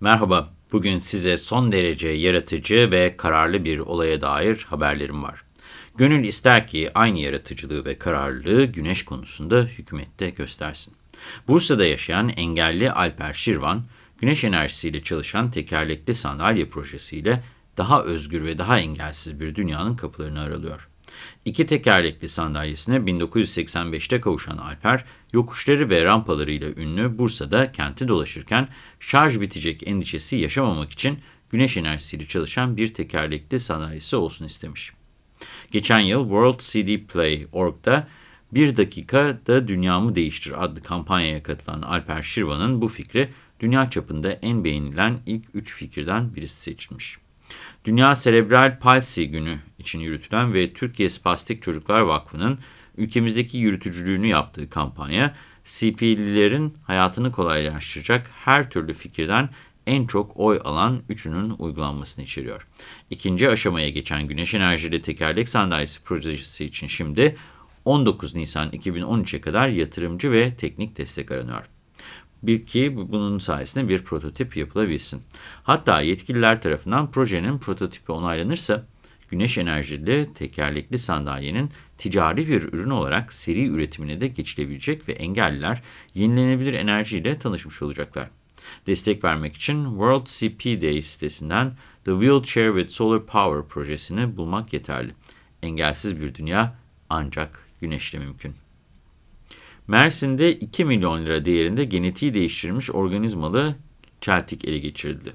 Merhaba, bugün size son derece yaratıcı ve kararlı bir olaya dair haberlerim var. Gönül ister ki aynı yaratıcılığı ve kararlılığı güneş konusunda hükümette göstersin. Bursa'da yaşayan engelli Alper Şirvan, güneş enerjisiyle çalışan tekerlekli sandalye projesiyle daha özgür ve daha engelsiz bir dünyanın kapılarını aralıyor. İki tekerlekli sandalyesine 1985'te kavuşan Alper, yokuşları ve rampalarıyla ünlü Bursa'da kenti dolaşırken şarj bitecek endişesi yaşamamak için güneş enerjisiyle çalışan bir tekerlekli sandalyesi olsun istemiş. Geçen yıl World CD Play.org'da Bir Dakikada Dünyamı Değiştir adlı kampanyaya katılan Alper Şirvan'ın bu fikri dünya çapında en beğenilen ilk üç fikirden birisi seçilmiş. Dünya Serebral Palsi Günü için yürütülen ve Türkiye Spastik Çocuklar Vakfı'nın ülkemizdeki yürütücülüğünü yaptığı kampanya, CP'lilerin hayatını kolaylaştıracak her türlü fikirden en çok oy alan üçünün uygulanmasını içeriyor. İkinci aşamaya geçen güneş enerjili tekerlek sandalyesi projesi için şimdi 19 Nisan 2013'e kadar yatırımcı ve teknik destek aranıyor bir ki bunun sayesinde bir prototip yapılabilsin. Hatta yetkililer tarafından projenin prototipi onaylanırsa güneş enerjili tekerlekli sandalyenin ticari bir ürün olarak seri üretimine de geçilebilecek ve engelliler yenilenebilir enerjiyle tanışmış olacaklar. Destek vermek için World CP Day sitesinden The Wheelchair with Solar Power projesini bulmak yeterli. Engelsiz bir dünya ancak güneşle mümkün. Mersin'de 2 milyon lira değerinde genetiği değiştirilmiş organizmalı çeltik ele geçirildi.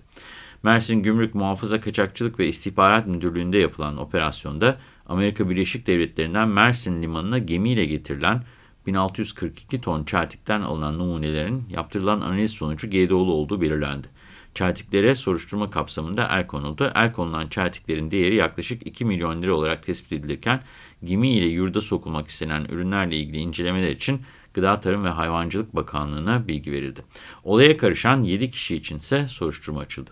Mersin Gümrük Muhafaza Kaçakçılık ve İstihbarat Müdürlüğü'nde yapılan operasyonda Amerika Birleşik Devletleri'nden Mersin Limanı'na gemiyle getirilen 1642 ton çeltikten alınan numunelerin yaptırılan analiz sonucu GDO'lu olduğu belirlendi. Çeltiklere soruşturma kapsamında el konuldu. El konulan çeltiklerin değeri yaklaşık 2 milyon lira olarak tespit edilirken gemi ile yurda sokulmak istenen ürünlerle ilgili incelemeler için Gıda Tarım ve Hayvancılık Bakanlığı'na bilgi verildi. Olaya karışan 7 kişi içinse soruşturma açıldı.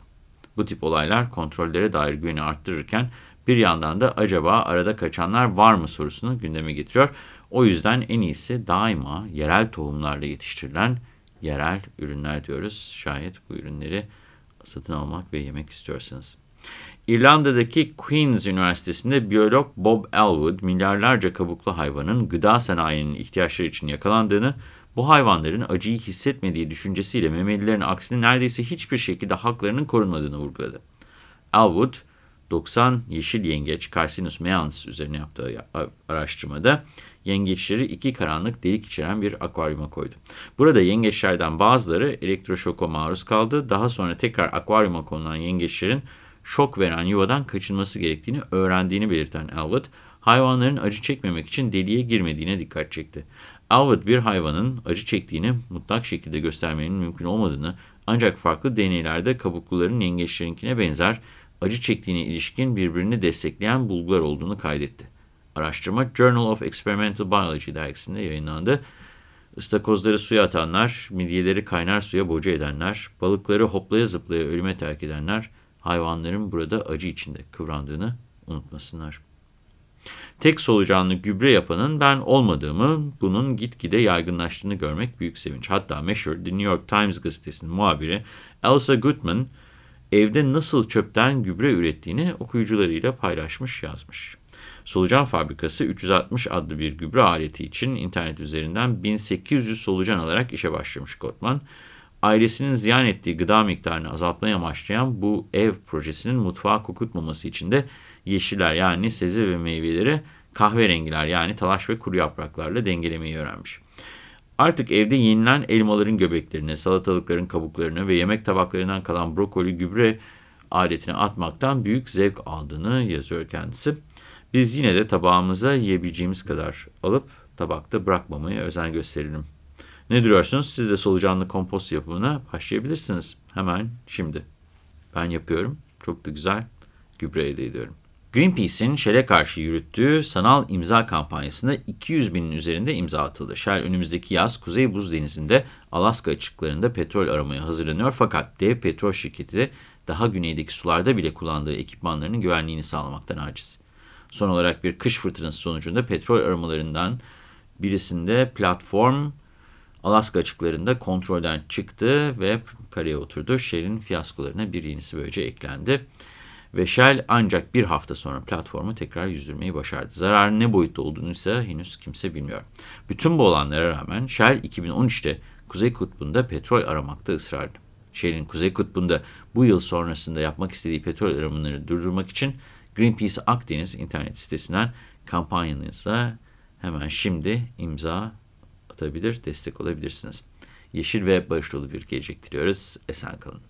Bu tip olaylar kontrollere dair güveni arttırırken bir yandan da acaba arada kaçanlar var mı sorusunu gündeme getiriyor. O yüzden en iyisi daima yerel tohumlarla yetiştirilen yerel ürünler diyoruz. Şayet bu ürünleri satın almak ve yemek istiyorsanız. İrlanda'daki Queen's Üniversitesi'nde biyolog Bob Elwood, milyarlarca kabuklu hayvanın gıda sanayinin ihtiyaçları için yakalandığını, bu hayvanların acıyı hissetmediği düşüncesiyle memelilerin aksine neredeyse hiçbir şekilde haklarının korunmadığını vurguladı. Elwood, 90 yeşil yengeç Carcinus means üzerine yaptığı araştırmada yengeçleri iki karanlık delik içeren bir akvaryuma koydu. Burada yengeçlerden bazıları elektroşoka maruz kaldı. Daha sonra tekrar akvaryuma konulan yengeçlerin şok veren yuvadan kaçınması gerektiğini öğrendiğini belirten Elwood, hayvanların acı çekmemek için deliğe girmediğine dikkat çekti. Elwood bir hayvanın acı çektiğini mutlak şekilde göstermenin mümkün olmadığını ancak farklı deneylerde kabukluların yengeçlerinkine benzer acı çektiğine ilişkin birbirini destekleyen bulgular olduğunu kaydetti. Araştırma Journal of Experimental Biology dergisinde yayınlandı. Istakozları suya atanlar, midyeleri kaynar suya boca edenler, balıkları hoplaya zıplaya ölüme terk edenler, hayvanların burada acı içinde kıvrandığını unutmasınlar. Tek solucanlı gübre yapanın ben olmadığımı, bunun gitgide yaygınlaştığını görmek büyük sevinç. Hatta meşhur The New York Times gazetesinin muhabiri Elsa Goodman, evde nasıl çöpten gübre ürettiğini okuyucularıyla paylaşmış yazmış. Solucan fabrikası 360 adlı bir gübre aleti için internet üzerinden 1800 solucan alarak işe başlamış Gottman. Ailesinin ziyan ettiği gıda miktarını azaltmaya amaçlayan bu ev projesinin mutfağı kokutmaması için de yeşiller yani sebze ve meyveleri kahverengiler yani talaş ve kuru yapraklarla dengelemeyi öğrenmiş. Artık evde yenilen elmaların göbeklerini, salatalıkların kabuklarını ve yemek tabaklarından kalan brokoli gübre aletine atmaktan büyük zevk aldığını yazıyor kendisi. Biz yine de tabağımıza yiyebileceğimiz kadar alıp tabakta bırakmamaya özen gösterelim. Ne duruyorsunuz? Siz de solucanlı kompost yapımına başlayabilirsiniz. Hemen şimdi. Ben yapıyorum. Çok da güzel gübre elde ediyorum. Greenpeace'in Shell'e karşı yürüttüğü sanal imza kampanyasında 200 binin üzerinde imza atıldı. Shell önümüzdeki yaz Kuzey Buz Denizi'nde Alaska açıklarında petrol aramaya hazırlanıyor. Fakat dev petrol şirketi de daha güneydeki sularda bile kullandığı ekipmanlarının güvenliğini sağlamaktan aciz. Son olarak bir kış fırtınası sonucunda petrol aramalarından birisinde platform Alaska açıklarında kontrolden çıktı ve karaya oturdu. Shell'in fiyaskolarına bir yenisi böylece eklendi. Ve Shell ancak bir hafta sonra platformu tekrar yüzdürmeyi başardı. Zararın ne boyutta olduğunu ise henüz kimse bilmiyor. Bütün bu olanlara rağmen Shell 2013'te Kuzey Kutbu'nda petrol aramakta ısrarlı. Shell'in Kuzey Kutbu'nda bu yıl sonrasında yapmak istediği petrol aramalarını durdurmak için Greenpeace Akdeniz internet sitesinden kampanyanıza hemen şimdi imza atabilir, destek olabilirsiniz. Yeşil ve barış dolu bir gelecek diliyoruz. Esen kalın.